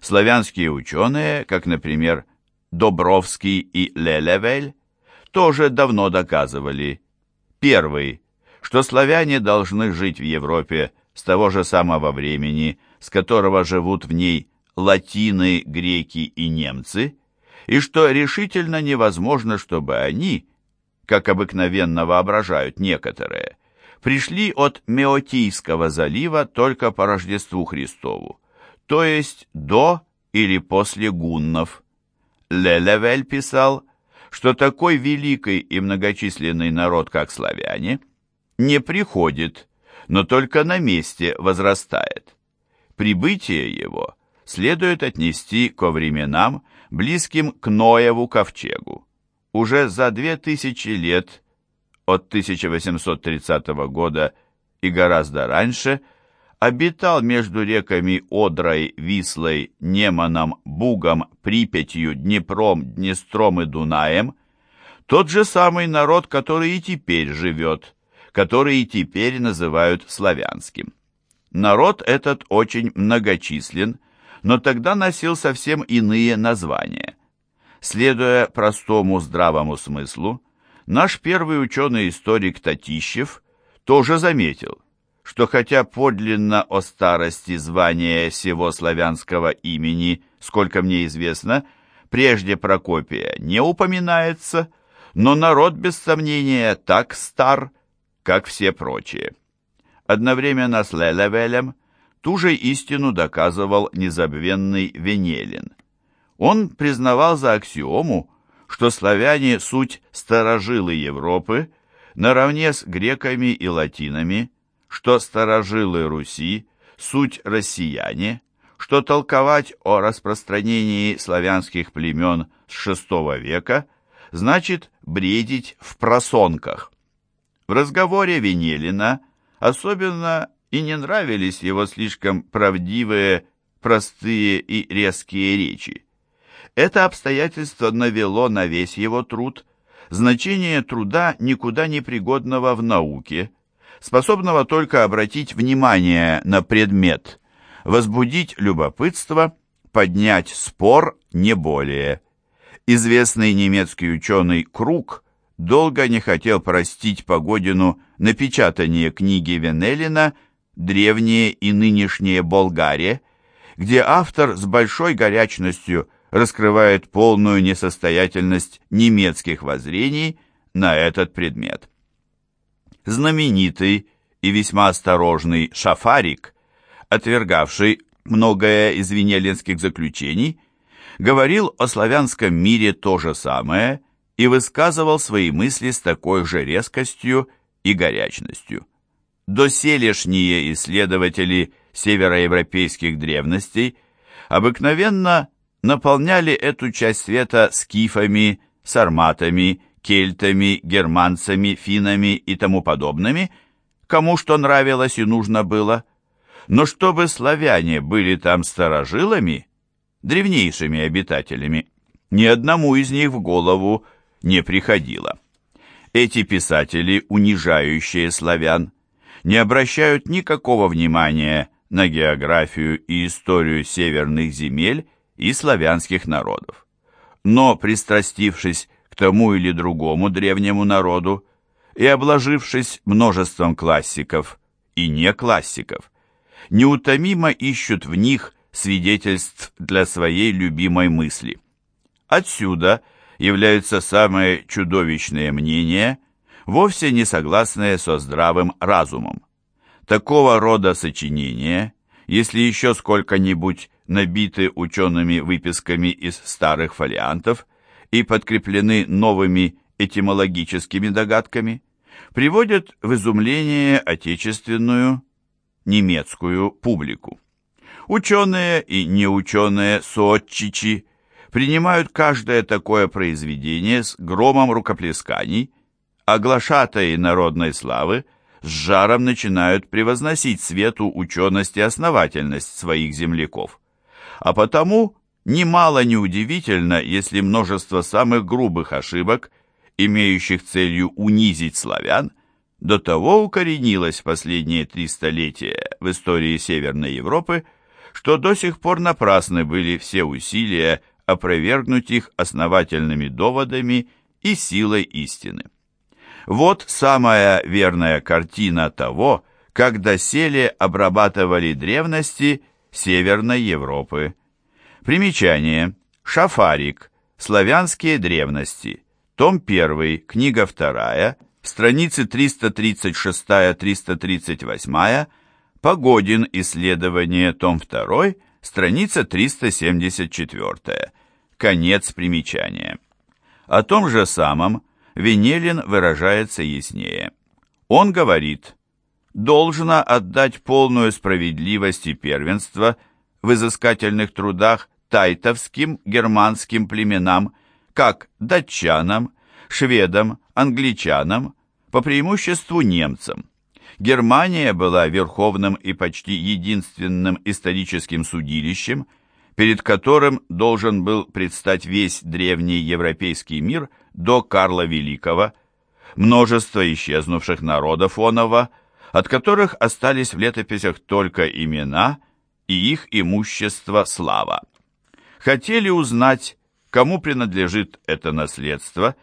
Славянские ученые, как, например, Добровский и Лелевель, тоже давно доказывали. Первый, что славяне должны жить в Европе с того же самого времени, с которого живут в ней латины, греки и немцы, и что решительно невозможно, чтобы они, как обыкновенно воображают некоторые, пришли от Меотийского залива только по Рождеству Христову, то есть до или после гуннов. Лелевель писал, что такой великий и многочисленный народ, как славяне, не приходит, но только на месте возрастает. Прибытие его следует отнести ко временам, близким к Ноеву ковчегу. Уже за две тысячи лет, от 1830 года и гораздо раньше, обитал между реками Одрой, Вислой, Неманом, Бугом, Припятью, Днепром, Днестром и Дунаем, тот же самый народ, который и теперь живет, который и теперь называют славянским. Народ этот очень многочислен, но тогда носил совсем иные названия. Следуя простому здравому смыслу, наш первый ученый-историк Татищев тоже заметил, что хотя подлинно о старости звания всего славянского имени, сколько мне известно, прежде Прокопия не упоминается, но народ, без сомнения, так стар, как все прочие. Одновременно с Лелевелем ту же истину доказывал незабвенный Венелин. Он признавал за аксиому, что славяне – суть старожилы Европы, наравне с греками и латинами – что старожилы Руси – суть россияне, что толковать о распространении славянских племен с VI века значит бредить в просонках. В разговоре Венелина особенно и не нравились его слишком правдивые, простые и резкие речи. Это обстоятельство навело на весь его труд значение труда никуда не пригодного в науке, способного только обратить внимание на предмет, возбудить любопытство, поднять спор, не более. Известный немецкий ученый Круг долго не хотел простить Погодину напечатание книги Венелина «Древние и нынешние Болгария», где автор с большой горячностью раскрывает полную несостоятельность немецких воззрений на этот предмет знаменитый и весьма осторожный Шафарик, отвергавший многое из венеленских заключений, говорил о славянском мире то же самое и высказывал свои мысли с такой же резкостью и горячностью. Доселешние исследователи североевропейских древностей обыкновенно наполняли эту часть света скифами, сарматами кельтами, германцами, финами и тому подобными, кому что нравилось и нужно было. Но чтобы славяне были там старожилами, древнейшими обитателями, ни одному из них в голову не приходило. Эти писатели, унижающие славян, не обращают никакого внимания на географию и историю северных земель и славянских народов. Но, пристрастившись тому или другому древнему народу и обложившись множеством классиков и не классиков, неутомимо ищут в них свидетельств для своей любимой мысли. Отсюда являются самые чудовищные мнения, вовсе не согласные со здравым разумом. Такого рода сочинения, если еще сколько-нибудь набиты учеными выписками из старых фолиантов, и подкреплены новыми этимологическими догадками, приводят в изумление отечественную немецкую публику. Ученые и неученые соотчичи принимают каждое такое произведение с громом рукоплесканий, а глашатаи народной славы с жаром начинают превозносить свету ученость и основательность своих земляков. А потому Немало неудивительно, если множество самых грубых ошибок, имеющих целью унизить славян, до того укоренилось в последние три столетия в истории Северной Европы, что до сих пор напрасны были все усилия опровергнуть их основательными доводами и силой истины. Вот самая верная картина того, как доселе обрабатывали древности Северной Европы. Примечание. Шафарик. Славянские древности. Том 1, книга 2, страницы 336-338, Погодин. Исследование. Том 2, страница 374. Конец примечания. О том же самом Венелин выражается яснее. Он говорит, должно отдать полную справедливость и первенство в изыскательных трудах тайтовским германским племенам, как датчанам, шведам, англичанам, по преимуществу немцам. Германия была верховным и почти единственным историческим судилищем, перед которым должен был предстать весь древний европейский мир до Карла Великого, множество исчезнувших народов оного, от которых остались в летописях только имена и их имущество слава. Хотели узнать, кому принадлежит это наследство,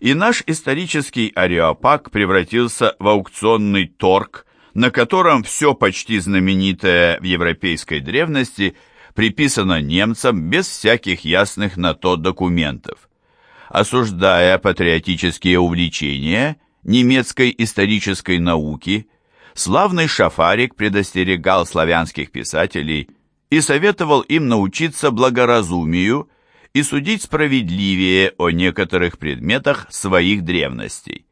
и наш исторический ареопаг превратился в аукционный торг, на котором все почти знаменитое в европейской древности – приписано немцам без всяких ясных на то документов. Осуждая патриотические увлечения немецкой исторической науки, славный Шафарик предостерегал славянских писателей и советовал им научиться благоразумию и судить справедливее о некоторых предметах своих древностей.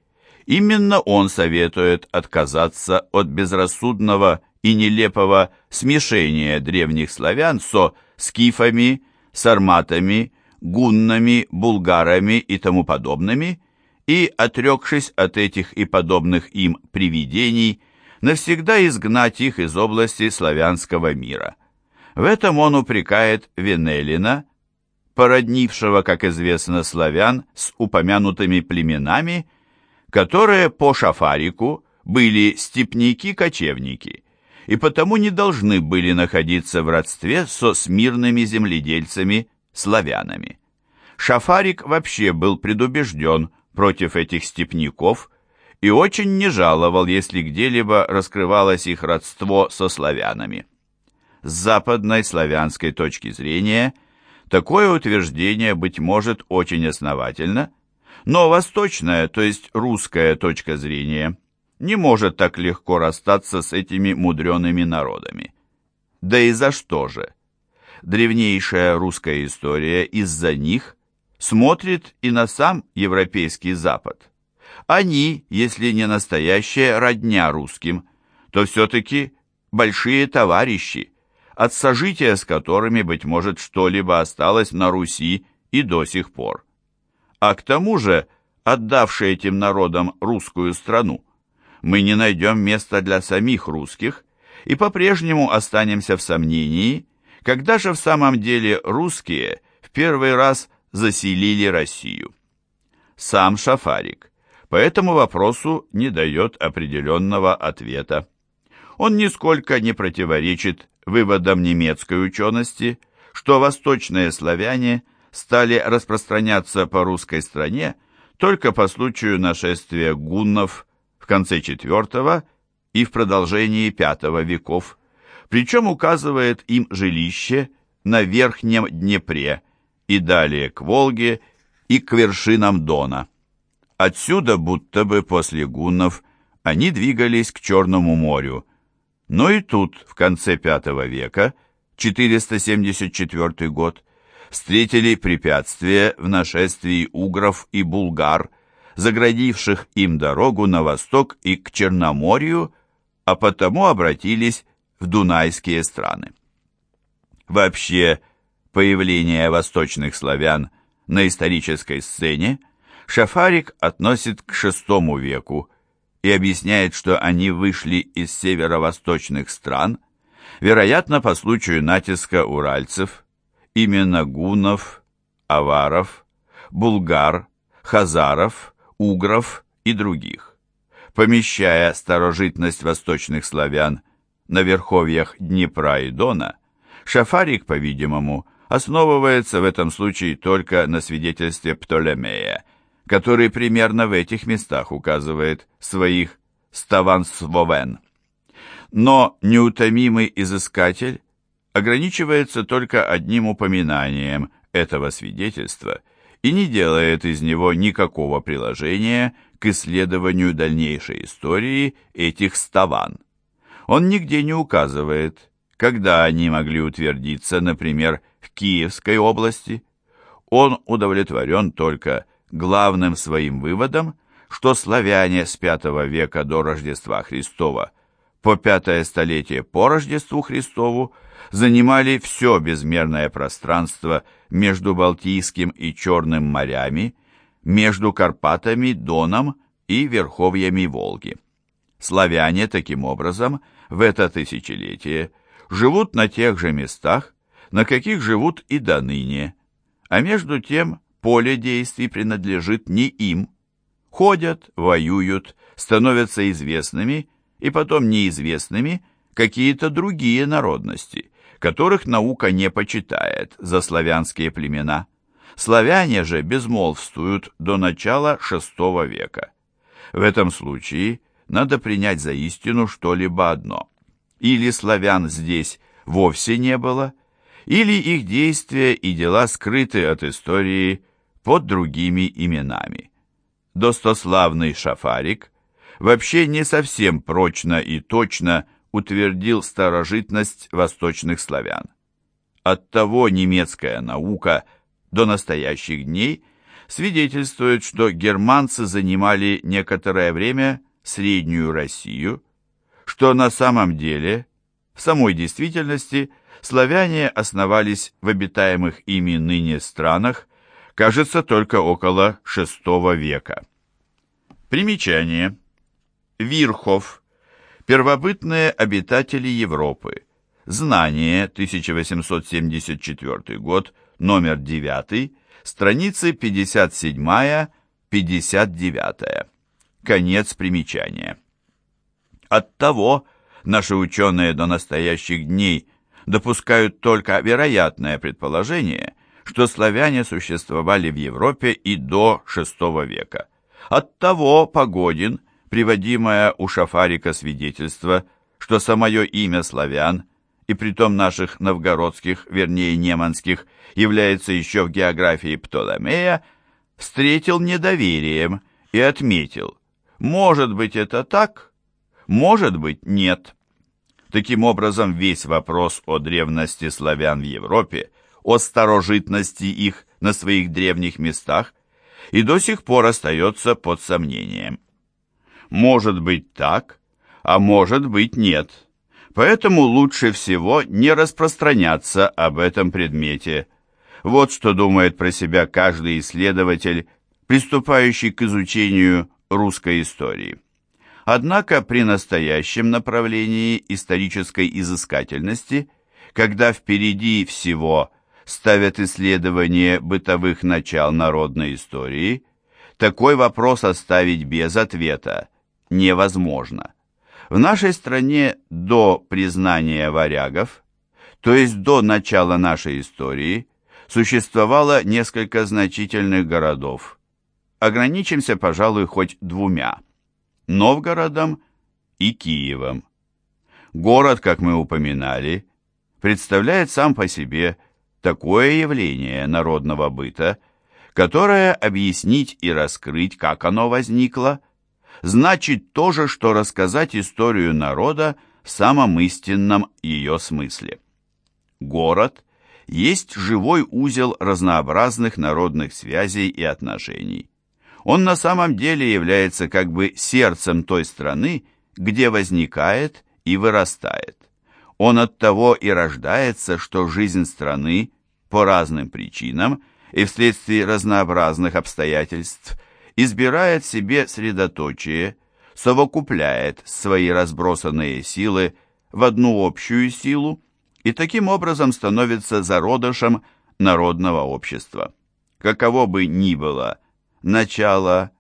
Именно он советует отказаться от безрассудного и нелепого смешения древних славян со скифами, сарматами, гуннами, булгарами и тому подобными, и, отрекшись от этих и подобных им привидений, навсегда изгнать их из области славянского мира. В этом он упрекает Венелина, породнившего, как известно, славян с упомянутыми племенами, которые по Шафарику были степняки-кочевники – и потому не должны были находиться в родстве со смирными земледельцами, славянами. Шафарик вообще был предубежден против этих степняков и очень не жаловал, если где-либо раскрывалось их родство со славянами. С западной славянской точки зрения такое утверждение, быть может, очень основательно, но восточная, то есть русская точка зрения – не может так легко расстаться с этими мудреными народами. Да и за что же? Древнейшая русская история из-за них смотрит и на сам европейский Запад. Они, если не настоящая родня русским, то все-таки большие товарищи, от сожития с которыми, быть может, что-либо осталось на Руси и до сих пор. А к тому же, отдавшие этим народам русскую страну, мы не найдем места для самих русских и по-прежнему останемся в сомнении, когда же в самом деле русские в первый раз заселили Россию. Сам Шафарик по этому вопросу не дает определенного ответа. Он нисколько не противоречит выводам немецкой учености, что восточные славяне стали распространяться по русской стране только по случаю нашествия гуннов конце IV и в продолжении V веков, причем указывает им жилище на Верхнем Днепре и далее к Волге и к вершинам Дона. Отсюда, будто бы после гуннов, они двигались к Черному морю. Но и тут, в конце V века, 474 год, встретили препятствия в нашествии угров и булгар – заградивших им дорогу на восток и к Черноморью, а потому обратились в дунайские страны. Вообще, появление восточных славян на исторической сцене Шафарик относит к VI веку и объясняет, что они вышли из северо-восточных стран, вероятно, по случаю натиска уральцев, именно гунов, аваров, булгар, хазаров, угров и других. Помещая старожитность восточных славян на верховьях Днепра и Дона, Шафарик, по-видимому, основывается в этом случае только на свидетельстве Птолемея, который примерно в этих местах указывает своих ставансвовен. Но неутомимый изыскатель ограничивается только одним упоминанием этого свидетельства и не делает из него никакого приложения к исследованию дальнейшей истории этих ставан. Он нигде не указывает, когда они могли утвердиться, например, в Киевской области. Он удовлетворен только главным своим выводом, что славяне с V века до Рождества Христова по пятое столетие по Рождеству Христову занимали все безмерное пространство между Балтийским и Черным морями, между Карпатами, Доном и верховьями Волги. Славяне, таким образом, в это тысячелетие живут на тех же местах, на каких живут и до ныне, а между тем поле действий принадлежит не им. Ходят, воюют, становятся известными и потом неизвестными какие-то другие народности, которых наука не почитает за славянские племена. Славяне же безмолвствуют до начала VI века. В этом случае надо принять за истину что-либо одно. Или славян здесь вовсе не было, или их действия и дела скрыты от истории под другими именами. Достославный Шафарик вообще не совсем прочно и точно утвердил старожитность восточных славян. Оттого немецкая наука до настоящих дней свидетельствует, что германцы занимали некоторое время Среднюю Россию, что на самом деле, в самой действительности, славяне основались в обитаемых ими ныне странах, кажется, только около VI века. Примечание. Вирхов. Первобытные обитатели Европы. Знание, 1874 год, номер 9, страницы 57-59. Конец примечания. Оттого наши ученые до настоящих дней допускают только вероятное предположение, что славяне существовали в Европе и до VI века. Оттого Погодин, приводимое у Шафарика свидетельство, что самое имя славян, и притом наших новгородских, вернее неманских, является еще в географии Птоломея, встретил недоверием и отметил, может быть это так, может быть нет. Таким образом, весь вопрос о древности славян в Европе, о старожитности их на своих древних местах, и до сих пор остается под сомнением. Может быть так, а может быть нет. Поэтому лучше всего не распространяться об этом предмете. Вот что думает про себя каждый исследователь, приступающий к изучению русской истории. Однако при настоящем направлении исторической изыскательности, когда впереди всего ставят исследование бытовых начал народной истории, такой вопрос оставить без ответа невозможно. В нашей стране до признания варягов, то есть до начала нашей истории, существовало несколько значительных городов. Ограничимся, пожалуй, хоть двумя – Новгородом и Киевом. Город, как мы упоминали, представляет сам по себе такое явление народного быта, которое объяснить и раскрыть, как оно возникло – значит то же, что рассказать историю народа в самом истинном ее смысле. Город есть живой узел разнообразных народных связей и отношений. Он на самом деле является как бы сердцем той страны, где возникает и вырастает. Он от того и рождается, что жизнь страны по разным причинам и вследствие разнообразных обстоятельств – избирает себе средоточие, совокупляет свои разбросанные силы в одну общую силу и таким образом становится зародышем народного общества. Каково бы ни было начало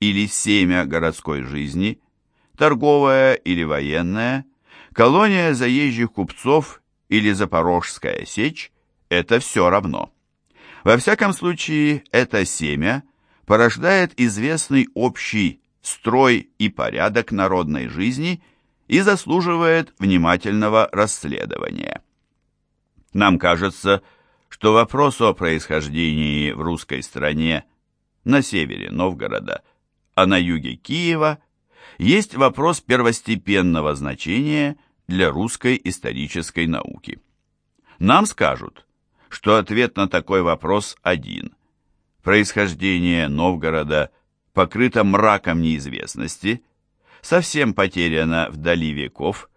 или семя городской жизни, торговая или военная, колония заезжих купцов или Запорожская сечь – это все равно. Во всяком случае, это семя порождает известный общий строй и порядок народной жизни и заслуживает внимательного расследования. Нам кажется, что вопрос о происхождении в русской стране на севере Новгорода, а на юге Киева есть вопрос первостепенного значения для русской исторической науки. Нам скажут, что ответ на такой вопрос один. Происхождение Новгорода покрыто мраком неизвестности, совсем потеряно вдали веков,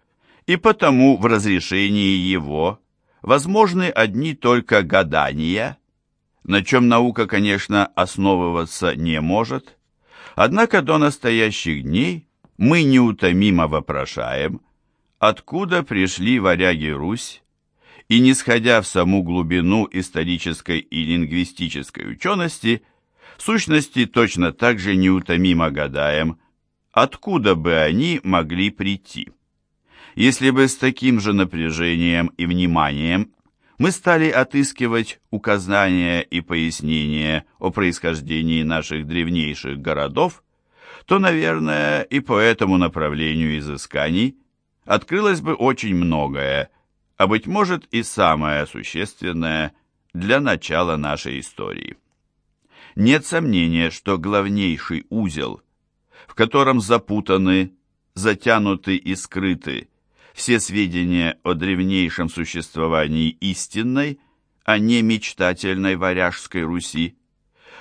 и потому в разрешении его возможны одни только гадания, на чем наука, конечно, основываться не может, однако до настоящих дней мы неутомимо вопрошаем, откуда пришли варяги Русь, и, не сходя в саму глубину исторической и лингвистической учености, в сущности точно так же неутомимо гадаем, откуда бы они могли прийти. Если бы с таким же напряжением и вниманием мы стали отыскивать указания и пояснения о происхождении наших древнейших городов, то, наверное, и по этому направлению изысканий открылось бы очень многое, а, быть может, и самое существенное для начала нашей истории. Нет сомнения, что главнейший узел, в котором запутаны, затянуты и скрыты все сведения о древнейшем существовании истинной, а не мечтательной варяжской Руси,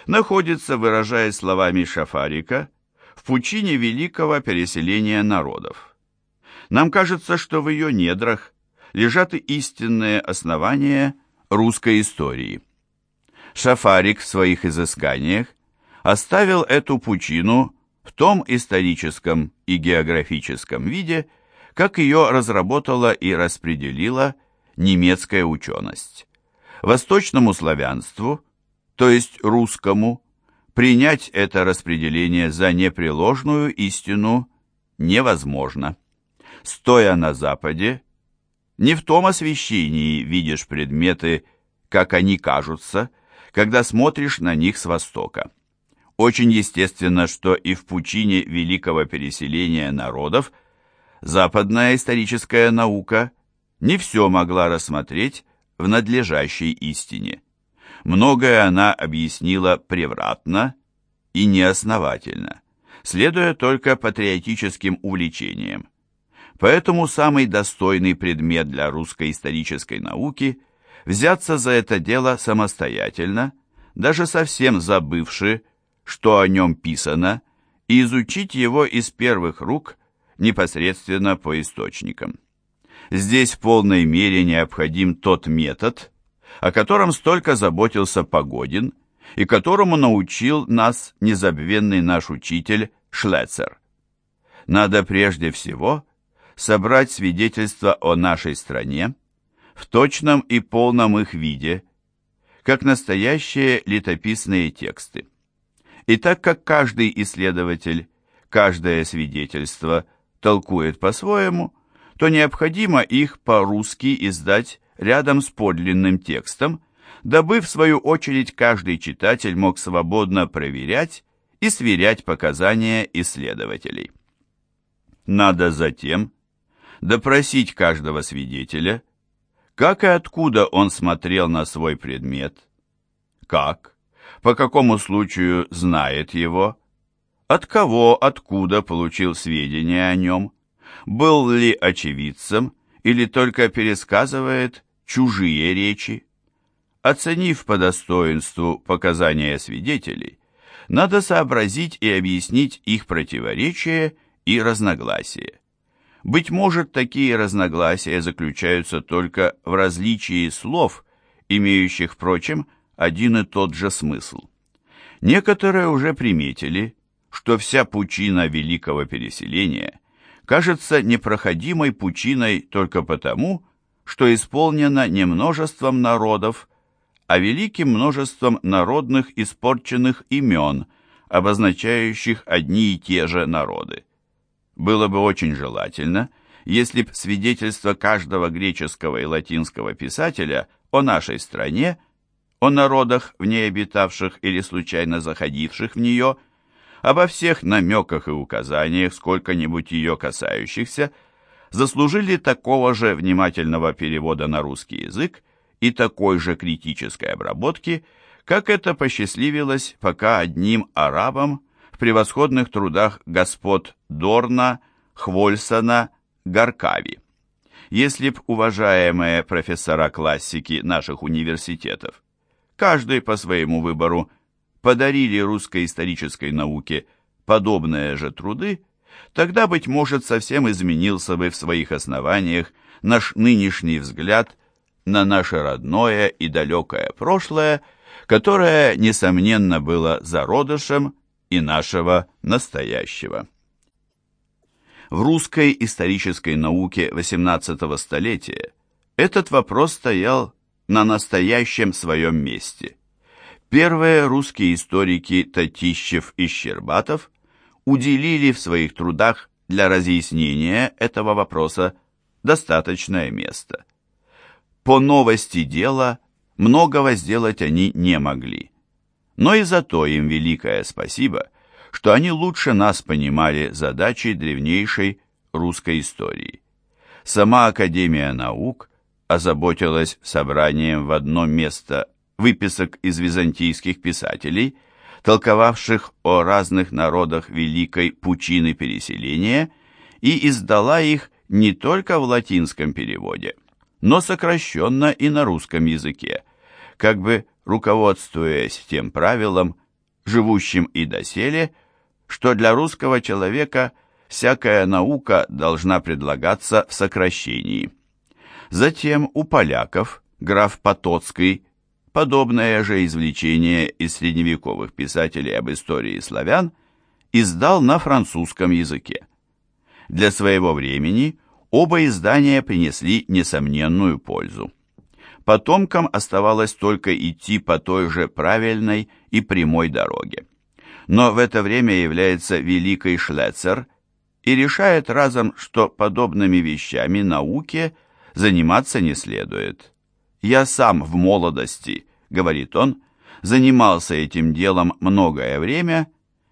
находится, выражаясь словами Шафарика, в пучине великого переселения народов. Нам кажется, что в ее недрах лежат и истинные основания русской истории. Шафарик в своих изысканиях оставил эту пучину в том историческом и географическом виде, как ее разработала и распределила немецкая ученость. Восточному славянству, то есть русскому, принять это распределение за непреложную истину невозможно. Стоя на Западе, не в том освещении видишь предметы, как они кажутся, когда смотришь на них с востока. Очень естественно, что и в пучине великого переселения народов западная историческая наука не все могла рассмотреть в надлежащей истине. Многое она объяснила превратно и неосновательно, следуя только патриотическим увлечениям. Поэтому самый достойный предмет для русской исторической науки – взяться за это дело самостоятельно, даже совсем забывши, что о нем писано, и изучить его из первых рук непосредственно по источникам. Здесь в полной мере необходим тот метод, о котором столько заботился Погодин и которому научил нас незабвенный наш учитель Шлецер. Надо прежде всего собрать свидетельства о нашей стране в точном и полном их виде, как настоящие летописные тексты. И так как каждый исследователь, каждое свидетельство толкует по-своему, то необходимо их по-русски издать рядом с подлинным текстом, дабы, в свою очередь, каждый читатель мог свободно проверять и сверять показания исследователей. Надо затем допросить каждого свидетеля, как и откуда он смотрел на свой предмет, как, по какому случаю знает его, от кого, откуда получил сведения о нем, был ли очевидцем или только пересказывает чужие речи. Оценив по достоинству показания свидетелей, надо сообразить и объяснить их противоречия и разногласия. Быть может, такие разногласия заключаются только в различии слов, имеющих, впрочем, один и тот же смысл. Некоторые уже приметили, что вся пучина великого переселения кажется непроходимой пучиной только потому, что исполнена не множеством народов, а великим множеством народных испорченных имен, обозначающих одни и те же народы. Было бы очень желательно если б свидетельство каждого греческого и латинского писателя о нашей стране, о народах, в ней обитавших или случайно заходивших в нее, обо всех намеках и указаниях, сколько-нибудь ее касающихся, заслужили такого же внимательного перевода на русский язык и такой же критической обработки, как это посчастливилось пока одним арабам в превосходных трудах господ Дорна, Хвольсона, Гаркави. Если б уважаемые профессора классики наших университетов, каждый по своему выбору, подарили русской исторической науке подобные же труды, тогда, быть может, совсем изменился бы в своих основаниях наш нынешний взгляд на наше родное и далекое прошлое, которое, несомненно, было зародышем и нашего настоящего. В русской исторической науке XVIII столетия этот вопрос стоял на настоящем своем месте. Первые русские историки Татищев и Щербатов уделили в своих трудах для разъяснения этого вопроса достаточное место. По новости дела многого сделать они не могли. Но и за то им великое спасибо, что они лучше нас понимали задачи древнейшей русской истории. Сама Академия наук озаботилась собранием в одно место выписок из византийских писателей, толковавших о разных народах великой пучины переселения, и издала их не только в латинском переводе, но сокращенно и на русском языке, как бы руководствуясь тем правилом, живущим и доселе, что для русского человека всякая наука должна предлагаться в сокращении. Затем у поляков граф Потоцкий подобное же извлечение из средневековых писателей об истории славян издал на французском языке. Для своего времени оба издания принесли несомненную пользу. Потомкам оставалось только идти по той же правильной и прямой дороге но в это время является великий Шлецер и решает разом, что подобными вещами науке заниматься не следует. «Я сам в молодости», — говорит он, — «занимался этим делом многое время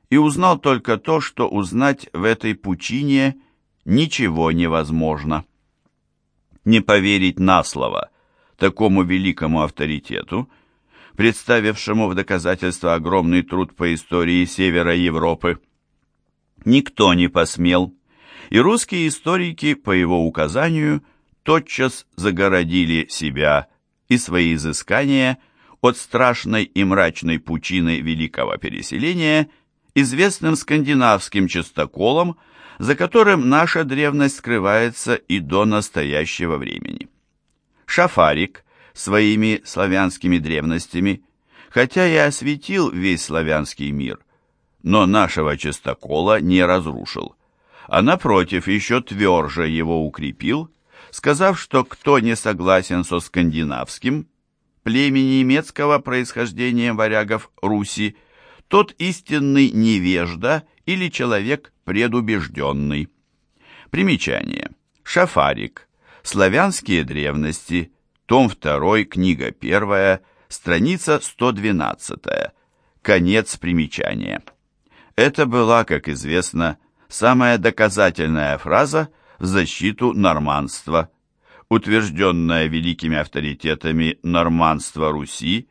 и узнал только то, что узнать в этой пучине ничего невозможно». Не поверить на слово такому великому авторитету — представившему в доказательство огромный труд по истории Севера Европы. Никто не посмел, и русские историки, по его указанию, тотчас загородили себя и свои изыскания от страшной и мрачной пучины великого переселения, известным скандинавским частоколом, за которым наша древность скрывается и до настоящего времени. Шафарик – своими славянскими древностями, хотя и осветил весь славянский мир, но нашего частокола не разрушил, а напротив еще тверже его укрепил, сказав, что кто не согласен со скандинавским, племени немецкого происхождения варягов Руси, тот истинный невежда или человек предубежденный. Примечание. Шафарик. Славянские древности том 2, книга 1, страница 112, конец примечания. Это была, как известно, самая доказательная фраза в защиту норманства, утвержденная великими авторитетами норманства Руси,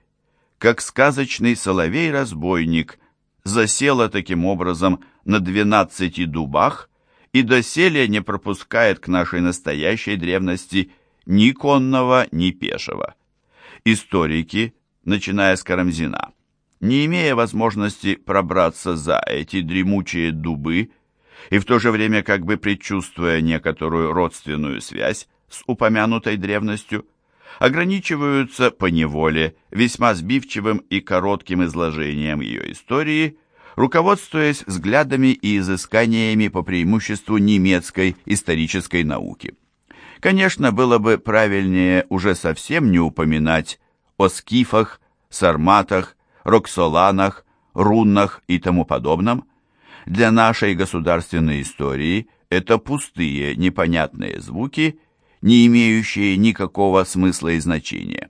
как сказочный соловей-разбойник засела таким образом на двенадцати дубах и доселе не пропускает к нашей настоящей древности ни конного, ни пешего. Историки, начиная с Карамзина, не имея возможности пробраться за эти дремучие дубы и в то же время как бы предчувствуя некоторую родственную связь с упомянутой древностью, ограничиваются по неволе весьма сбивчивым и коротким изложением ее истории, руководствуясь взглядами и изысканиями по преимуществу немецкой исторической науки. Конечно, было бы правильнее уже совсем не упоминать о скифах, сарматах, роксоланах, руннах и тому подобном. Для нашей государственной истории это пустые, непонятные звуки, не имеющие никакого смысла и значения.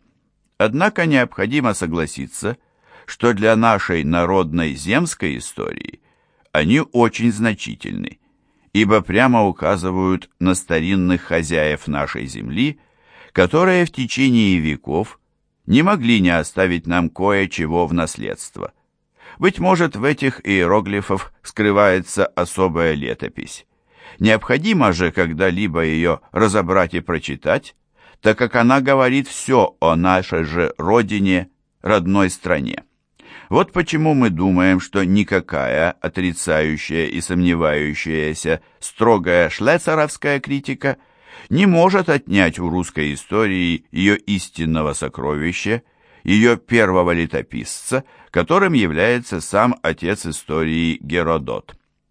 Однако необходимо согласиться, что для нашей народной земской истории они очень значительны, ибо прямо указывают на старинных хозяев нашей земли, которые в течение веков не могли не оставить нам кое-чего в наследство. Быть может, в этих иероглифах скрывается особая летопись. Необходимо же когда-либо ее разобрать и прочитать, так как она говорит все о нашей же родине, родной стране. Вот почему мы думаем, что никакая отрицающая и сомневающаяся строгая шлецеровская критика не может отнять у русской истории ее истинного сокровища, ее первого летописца, которым является сам отец истории Геродот.